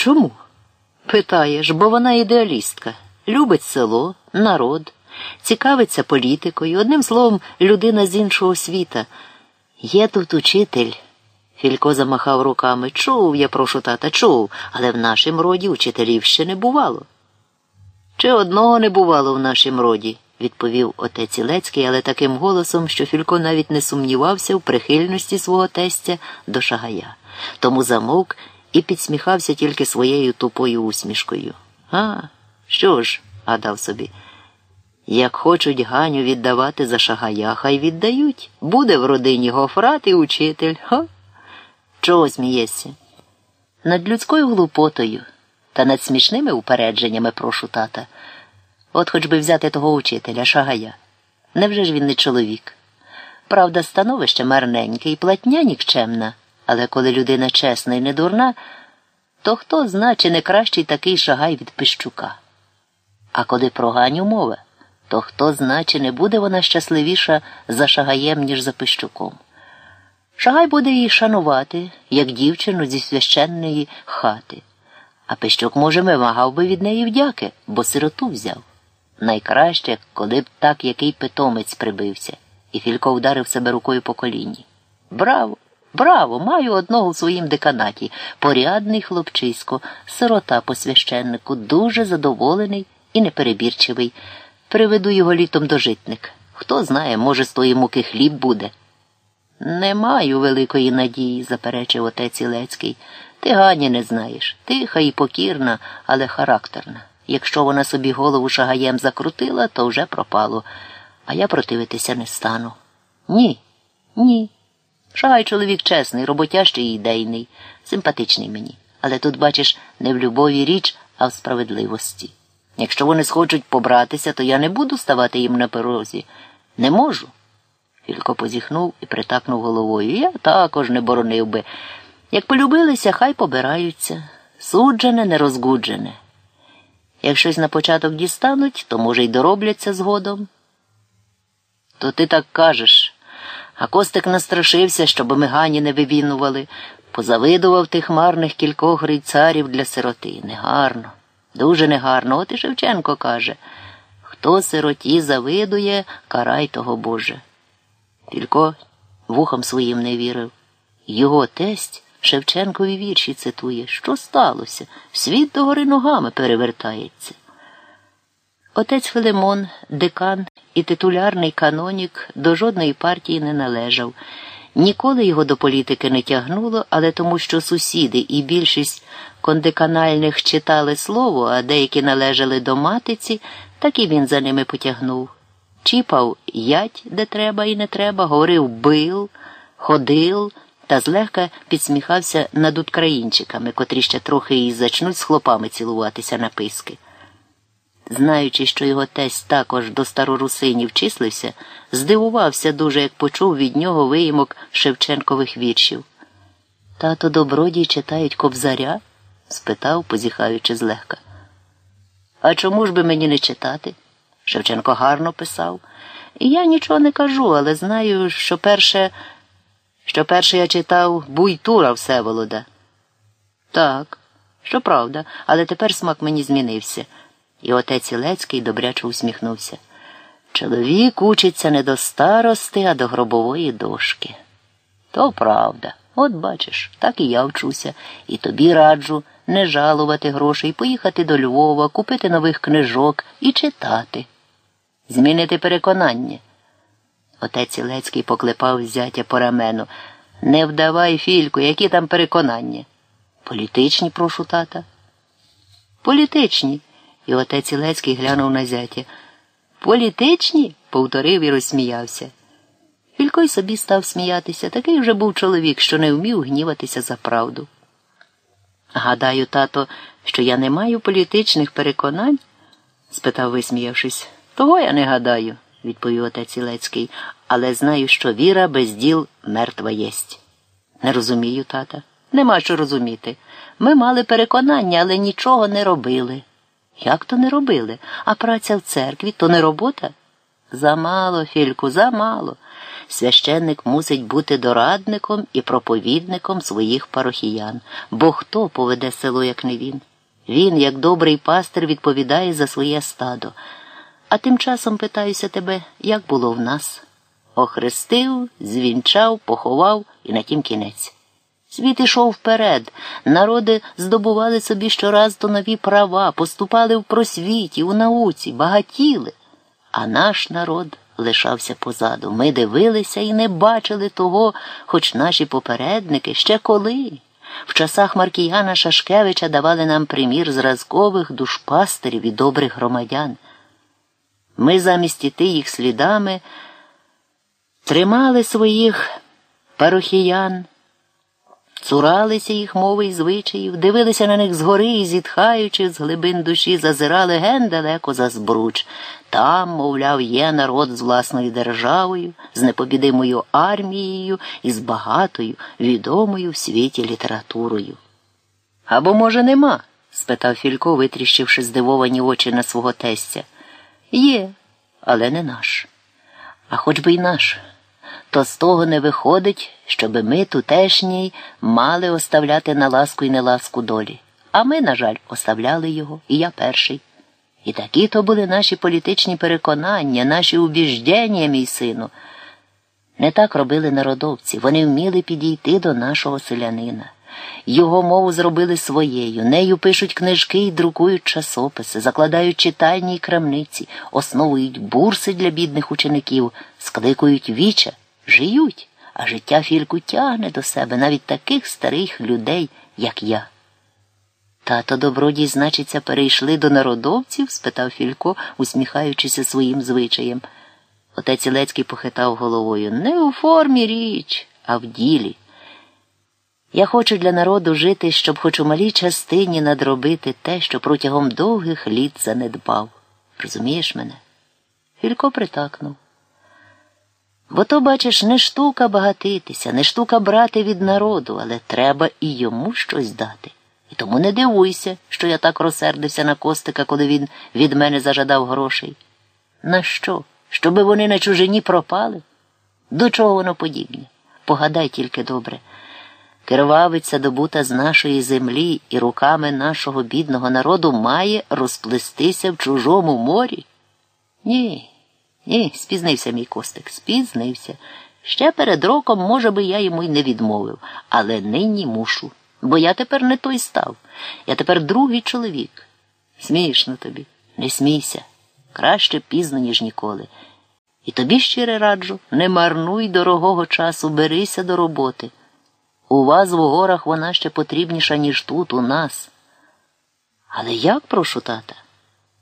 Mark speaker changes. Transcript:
Speaker 1: Чому? Питаєш, бо вона ідеалістка, любить село, народ, цікавиться політикою, одним словом, людина з іншого світа. Є тут учитель. Філько замахав руками. Чув, я прошу тата, чув, але в нашім роді учителів ще не бувало. Чи одного не бувало в нашім роді, відповів отець Ілецький, але таким голосом, що Філько навіть не сумнівався в прихильності свого тестя до шагая. Тому замовк і підсміхався тільки своєю тупою усмішкою. А, що ж, гадав собі. Як хочуть Ганю віддавати за шагая, хай віддають. Буде в родині гофрат і учитель. Ха? Чого смієшся? Над людською глупотою та над смішними упередженнями прошу тата. От хоч би взяти того учителя, шагая. Невже ж він не чоловік? Правда, становище марненьке і платня нікчемна, але коли людина чесна і не дурна, то хто зна, чи не кращий такий шагай від Пищука? А коли про Ганю мова, то хто зна, чи не буде вона щасливіша за шагаєм, ніж за Пищуком? Шагай буде її шанувати, як дівчину зі священної хати. А Пищук, може, вимагав би від неї вдяки, бо сироту взяв. Найкраще, коли б так який питомець прибився, і Філько вдарив себе рукою по коліні. Браво! Браво! Маю одного в своїм деканаті. Порядний хлопчисько, сирота по священнику, дуже задоволений і неперебірчивий. Приведу його літом до житник. Хто знає, може, з тої муки хліб буде. Не маю великої надії, заперечив отець Ілецький. Ти Гані не знаєш. Тиха і покірна, але характерна. Якщо вона собі голову шагаєм закрутила, то вже пропало. А я противитися не стану. Ні, ні. Шагай чоловік чесний, роботящий і ідейний, симпатичний мені. Але тут, бачиш, не в любові річ, а в справедливості. Якщо вони схочуть побратися, то я не буду ставати їм на порозі. Не можу. Філько позіхнув і притакнув головою. Я також не боронив би. Як полюбилися, хай побираються. Суджене, не розгуджене. Як щось на початок дістануть, то, може, й доробляться згодом. То ти так кажеш. А Костик настрашився, щоб ми Гані не вивінували, позавидував тих марних кількох грицарів для сироти. Негарно, дуже негарно. От і Шевченко каже хто сироті завидує, карай того Боже. Філько вухом своїм не вірив. Його тесть Шевченкові вірші цитує. Що сталося? Світ догори ногами перевертається. Отець Филимон, декан і титулярний канонік до жодної партії не належав. Ніколи його до політики не тягнуло, але тому, що сусіди і більшість кондеканальних читали слово, а деякі належали до матиці, так і він за ними потягнув. Чіпав ять, де треба і не треба, говорив бил, ходил та злегка підсміхався над українчиками, котрі ще трохи і зачнуть з хлопами цілуватися на писки. Знаючи, що його тесть також до старорусинів числився, здивувався дуже, як почув від нього виїмок Шевченкових віршів. Тато добродій читають кобзаря? спитав, позіхаючи злегка. А чому ж би мені не читати? Шевченко гарно писав. Я нічого не кажу, але знаю, що перше, що перше я читав Буйтура Всеволода. Так, що правда, але тепер смак мені змінився. І отець Ілецький добряче усміхнувся. Чоловік учиться не до старости, а до гробової дошки. То правда. От бачиш, так і я вчуся, і тобі раджу не жалувати грошей, поїхати до Львова, купити нових книжок і читати. Змінити переконання. Отець Ілецький поклепав зятя по рамену. Не вдавай, Фільку, які там переконання. Політичні, прошу тата. Політичні. І отець Ілецький глянув на зятя. Політичні? повторив і розсміявся. Філько й собі став сміятися. Такий вже був чоловік, що не вмів гніватися за правду. Гадаю, тато, що я не маю політичних переконань? спитав, висміявшись. Того я не гадаю, відповів отець Ілецький, але знаю, що віра без діл мертва єсть. Не розумію, тата. Нема що розуміти. Ми мали переконання, але нічого не робили. Як то не робили? А праця в церкві то не робота? Замало, Фільку, замало. священник мусить бути дорадником і проповідником своїх парохіян, бо хто поведе село, як не він? Він, як добрий пастир, відповідає за своє стадо. А тим часом питаюся тебе, як було в нас? Охрестив, звінчав, поховав і на тім кінець. Світ ішов вперед, народи здобували собі щораз то нові права, поступали в просвіті, у науці, багатіли, а наш народ лишався позаду. Ми дивилися і не бачили того, хоч наші попередники ще коли. В часах Маркіяна Шашкевича давали нам примір зразкових душпастерів і добрих громадян. Ми замість іти їх слідами тримали своїх парохіян, цуралися їх мови і звичаїв, дивилися на них згори і, зітхаючи, з глибин душі, зазирали ген далеко за збруч. Там, мовляв, є народ з власною державою, з непобідимою армією і з багатою, відомою в світі літературою. Або, може, нема? спитав Філько, витріщивши здивовані очі на свого тестя. Є, але не наш. А хоч би й наш. То з того не виходить, щоби ми тутешній мали оставляти на ласку й неласку долі. А ми, на жаль, оставляли його, і я перший. І такі то були наші політичні переконання, наші убіждення, мій сину. Не так робили народовці, вони вміли підійти до нашого селянина. Його мову зробили своєю, нею пишуть книжки і друкують часописи, закладають читальні й крамниці, основують бурси для бідних учеників, скликують віча, жиють, а життя фільку тягне до себе навіть таких старих людей, як я. Тато добродій, значиться, перейшли до народовців? спитав Філько, усміхаючися своїм звичаєм. Отець Ілецький похитав головою. Не у формі річ, а в ділі. Я хочу для народу жити, щоб хоч у малій частині надробити те, що протягом довгих літ занедбав. Розумієш мене? Філько притакнув. Бо то, бачиш, не штука багатитися, не штука брати від народу, але треба і йому щось дати. І тому не дивуйся, що я так розсердився на Костика, коли він від мене зажадав грошей. На що? Щоби вони на чужині пропали? До чого воно подібне? Погадай тільки добре. Кирвавиця добута з нашої землі і руками нашого бідного народу має розплестися в чужому морі? Ні, ні, спізнився мій Костик, спізнився. Ще перед роком, може би, я йому й не відмовив, але нині мушу. Бо я тепер не той став. Я тепер другий чоловік. Смішно тобі, не смійся. Краще пізно, ніж ніколи. І тобі щире раджу, не марнуй дорогого часу, берися до роботи. У вас в горах вона ще потрібніша, ніж тут, у нас. Але як прошу тата?